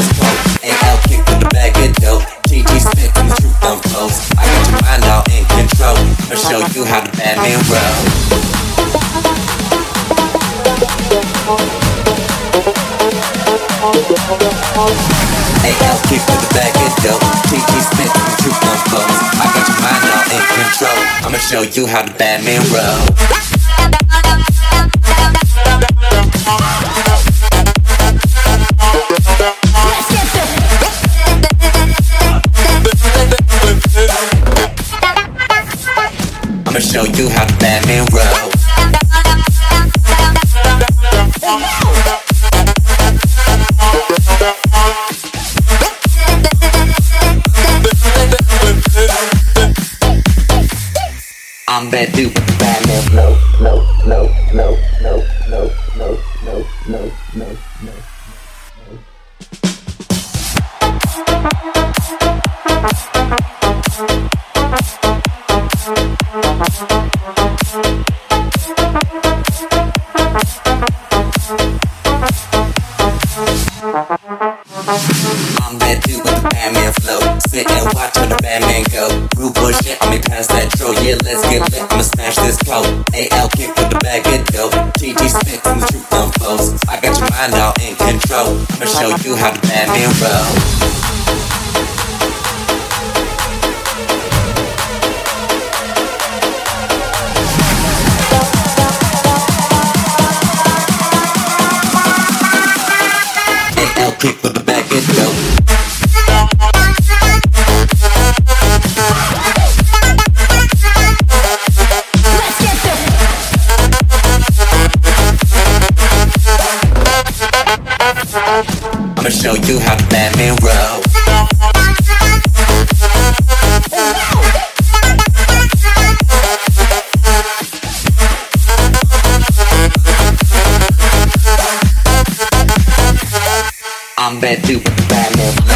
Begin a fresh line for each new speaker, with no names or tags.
I'ma smash this. AL kick with the bag of dope. GG spit and the truth unfolds. I got your mind all in control. I'll show you how the Batman roll. AL kick with the bag of dope. GG spit and the truth unfolds. I got your mind all in control. I'ma show you how the Batman roll. Show you how the Batman roll. I'm that dude with the Batman flow. No, I'm that dude with the Batman flow. Sit and watch when the Batman go. Rude boy shit, let me pass that tro. Yeah, let's get lit. I'ma smash this quote. AL kick with the bag of dope. GG spit and the truth unfolds. I got your mind all in control. I'ma show you how the Batman roll. Kick with the show you how to let me roll. I'm bad dude, bad man.